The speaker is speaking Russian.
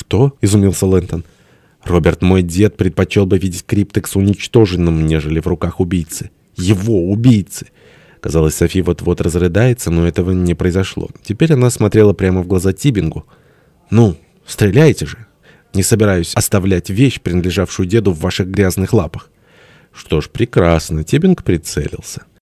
«Что?» — изумился Лэнтон. «Роберт, мой дед предпочел бы видеть Криптекс уничтоженным, нежели в руках убийцы. Его убийцы!» Казалось, Софи вот-вот разрыдается, но этого не произошло. Теперь она смотрела прямо в глаза Тибингу. «Ну, стреляйте же! Не собираюсь оставлять вещь, принадлежавшую деду, в ваших грязных лапах». Что ж, прекрасно. Тибинг прицелился.